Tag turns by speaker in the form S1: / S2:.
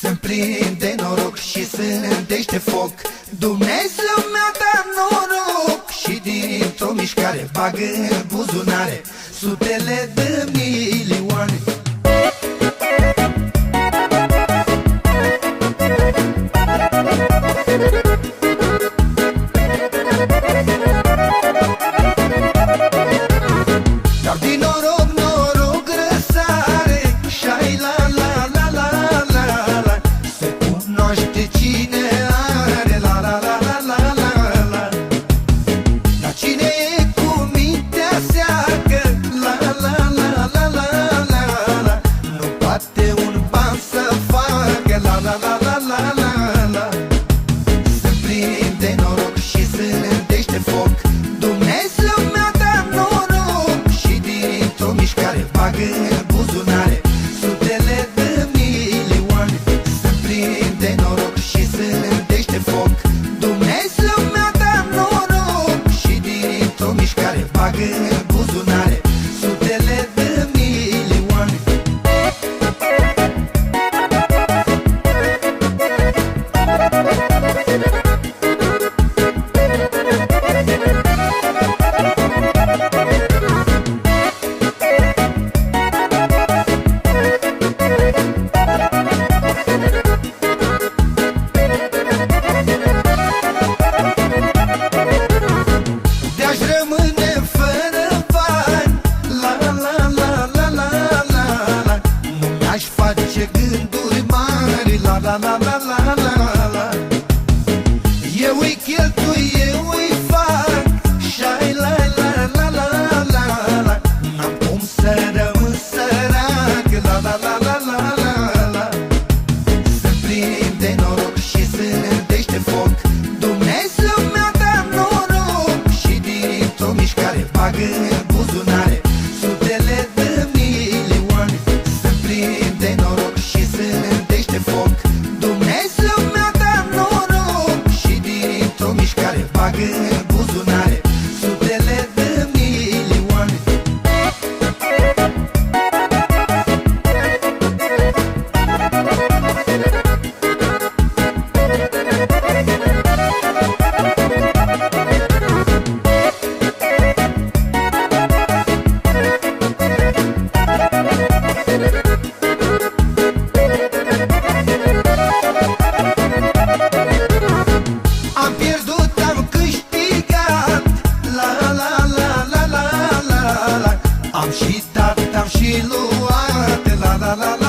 S1: Sunt plin de noroc și sunt dește foc. Dumnezeu mi-a dat noroc Și dintr-o mișcare bag în buzunare. Sutele de milioane. de noroc și zâmbește foc. Dumnezeu mi-a dat noroc Și din o mișcare bag în buzunare. Yok şizinin değişti fok uitat, te-am și luat La la la la.